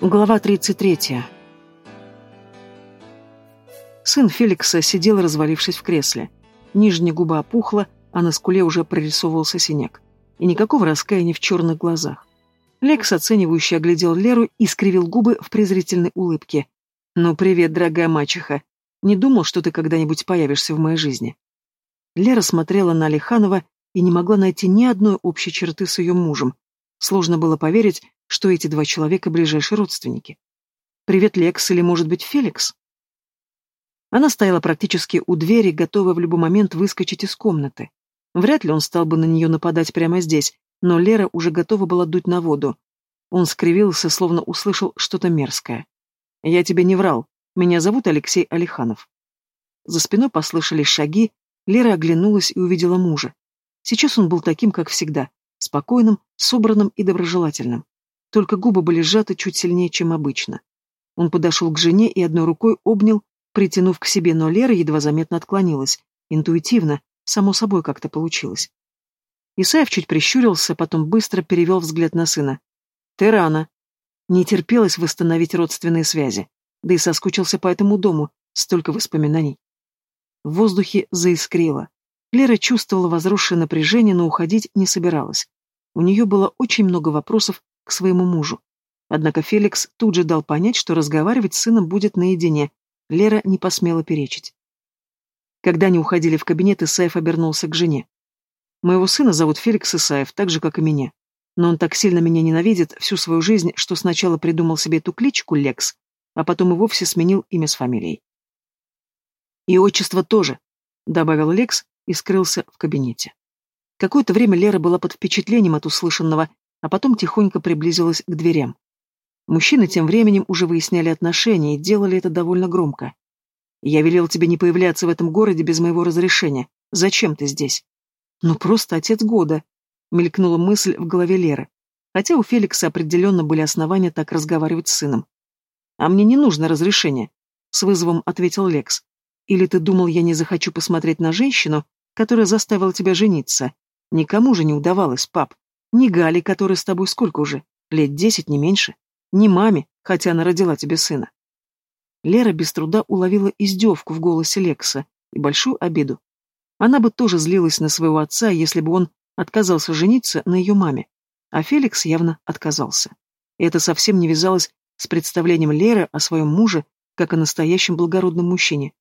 Глава 33. Сын Феликса сидел, развалившись в кресле. Нижняя губа опухла, а на скуле уже прорисовывался синяк. И никакого раскаяния в черных глазах. Лекс, оценивающе оглядел Леру и скривил губы в презрительной улыбке. «Ну, привет, дорогая мачеха. Не думал, что ты когда-нибудь появишься в моей жизни». Лера смотрела на Алиханова и не могла найти ни одной общей черты с ее мужем. Сложно было поверить, что эти два человека ближайшие родственники. Привет, Лекс, или, может быть, Феликс? Она стояла практически у двери, готовая в любой момент выскочить из комнаты. Вряд ли он стал бы на нее нападать прямо здесь, но Лера уже готова была дуть на воду. Он скривился, словно услышал что-то мерзкое. «Я тебе не врал. Меня зовут Алексей Алиханов». За спиной послышались шаги, Лера оглянулась и увидела мужа. Сейчас он был таким, как всегда, спокойным, собранным и доброжелательным только губы были сжаты чуть сильнее, чем обычно. Он подошел к жене и одной рукой обнял, притянув к себе, но Лера едва заметно отклонилась. Интуитивно, само собой как-то получилось. Исаев чуть прищурился, потом быстро перевел взгляд на сына. «Ты рано». Не терпелось восстановить родственные связи, да и соскучился по этому дому, столько воспоминаний. В воздухе заискрило. Лера чувствовала возросшее напряжение, но уходить не собиралась. У нее было очень много вопросов к своему мужу. Однако Феликс тут же дал понять, что разговаривать с сыном будет наедине. Лера не посмела перечить. Когда они уходили в кабинет, Исаев обернулся к жене. «Моего сына зовут Феликс Исаев, так же, как и меня. Но он так сильно меня ненавидит всю свою жизнь, что сначала придумал себе эту кличку Лекс, а потом и вовсе сменил имя с фамилией. «И отчество тоже», — добавил Лекс и скрылся в кабинете. Какое-то время Лера была под впечатлением от услышанного а потом тихонько приблизилась к дверям. Мужчины тем временем уже выясняли отношения и делали это довольно громко. «Я велел тебе не появляться в этом городе без моего разрешения. Зачем ты здесь?» «Ну, просто отец года», — мелькнула мысль в голове Леры. Хотя у Феликса определенно были основания так разговаривать с сыном. «А мне не нужно разрешение», — с вызовом ответил Лекс. «Или ты думал, я не захочу посмотреть на женщину, которая заставила тебя жениться? Никому же не удавалось, пап. Ни Гали, которая с тобой сколько уже? Лет десять, не меньше. Ни маме, хотя она родила тебе сына. Лера без труда уловила издевку в голосе Лекса и большую обиду. Она бы тоже злилась на своего отца, если бы он отказался жениться на ее маме. А Феликс явно отказался. И это совсем не вязалось с представлением Леры о своем муже, как о настоящем благородном мужчине.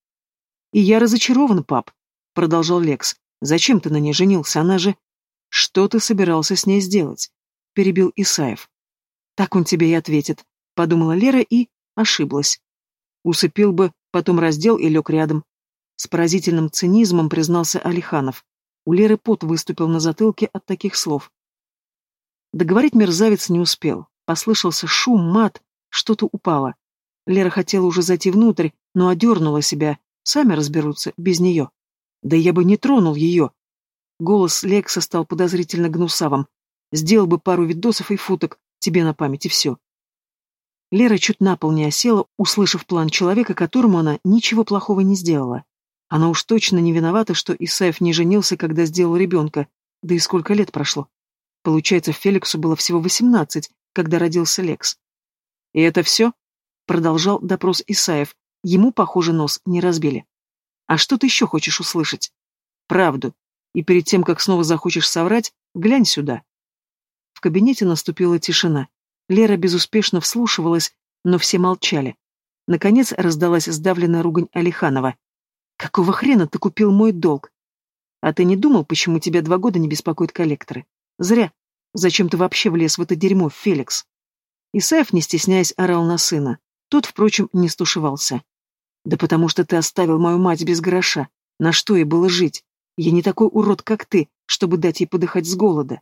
«И я разочарован, пап», — продолжал Лекс. «Зачем ты на ней женился? Она же...» «Что ты собирался с ней сделать?» — перебил Исаев. «Так он тебе и ответит», — подумала Лера и ошиблась. Усыпил бы, потом раздел и лег рядом. С поразительным цинизмом признался Алиханов. У Леры пот выступил на затылке от таких слов. Договорить мерзавец не успел. Послышался шум, мат, что-то упало. Лера хотела уже зайти внутрь, но одернула себя. Сами разберутся, без нее. Да я бы не тронул ее, Голос Лекса стал подозрительно гнусавым. Сделал бы пару видосов и футок тебе на память, и все. Лера чуть на пол не осела, услышав план человека, которому она ничего плохого не сделала. Она уж точно не виновата, что Исаев не женился, когда сделал ребенка, да и сколько лет прошло. Получается, Феликсу было всего восемнадцать, когда родился Лекс. «И это все?» — продолжал допрос Исаев. Ему, похоже, нос не разбили. «А что ты еще хочешь услышать?» «Правду и перед тем, как снова захочешь соврать, глянь сюда. В кабинете наступила тишина. Лера безуспешно вслушивалась, но все молчали. Наконец раздалась сдавленная ругань Алиханова. «Какого хрена ты купил мой долг? А ты не думал, почему тебя два года не беспокоят коллекторы? Зря. Зачем ты вообще влез в это дерьмо, Феликс?» Исаев, не стесняясь, орал на сына. Тот, впрочем, не стушевался. «Да потому что ты оставил мою мать без гроша. На что ей было жить? Я не такой урод, как ты, чтобы дать ей подыхать с голода.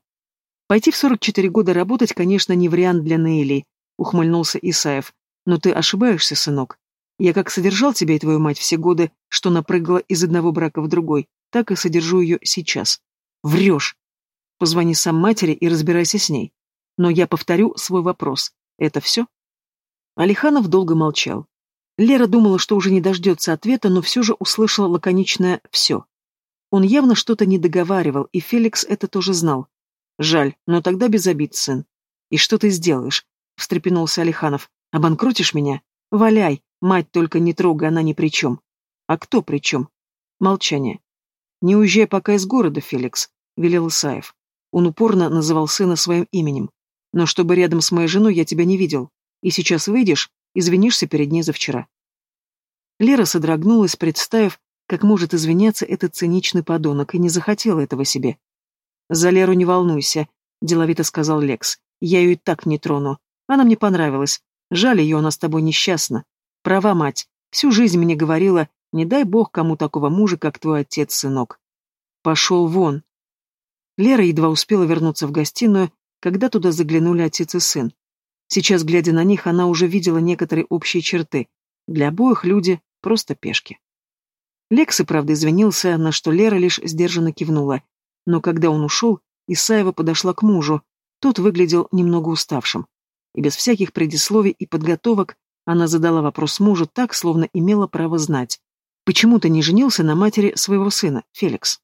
Пойти в 44 года работать, конечно, не вариант для Нейли, ухмыльнулся Исаев. Но ты ошибаешься, сынок. Я как содержал тебя и твою мать все годы, что напрыгала из одного брака в другой, так и содержу ее сейчас. Врешь. Позвони сам матери и разбирайся с ней. Но я повторю свой вопрос. Это все? Алиханов долго молчал. Лера думала, что уже не дождется ответа, но все же услышала лаконичное «все». Он явно что-то не договаривал, и Феликс это тоже знал. Жаль, но тогда без обид, сын. И что ты сделаешь? встрепенулся Алиханов. Обанкротишь меня? Валяй, мать только не трогай, она ни при чем. А кто при чем? Молчание. Не уезжай пока из города, Феликс, велел Исаев. Он упорно называл сына своим именем. Но чтобы рядом с моей женой я тебя не видел. И сейчас выйдешь, извинишься перед ней за вчера. Лера содрогнулась, представив, как может извиняться этот циничный подонок, и не захотела этого себе. «За Леру не волнуйся», — деловито сказал Лекс. «Я ее и так не трону. Она мне понравилась. Жаль ее, она с тобой несчастна. Права, мать. Всю жизнь мне говорила, не дай бог кому такого мужа, как твой отец, сынок. Пошел вон». Лера едва успела вернуться в гостиную, когда туда заглянули отец и сын. Сейчас, глядя на них, она уже видела некоторые общие черты. Для обоих люди просто пешки. Лекс и правда извинился, на что Лера лишь сдержанно кивнула. Но когда он ушел, Исаева подошла к мужу. Тот выглядел немного уставшим. И без всяких предисловий и подготовок она задала вопрос мужу так, словно имела право знать. «Почему ты не женился на матери своего сына, Феликс?»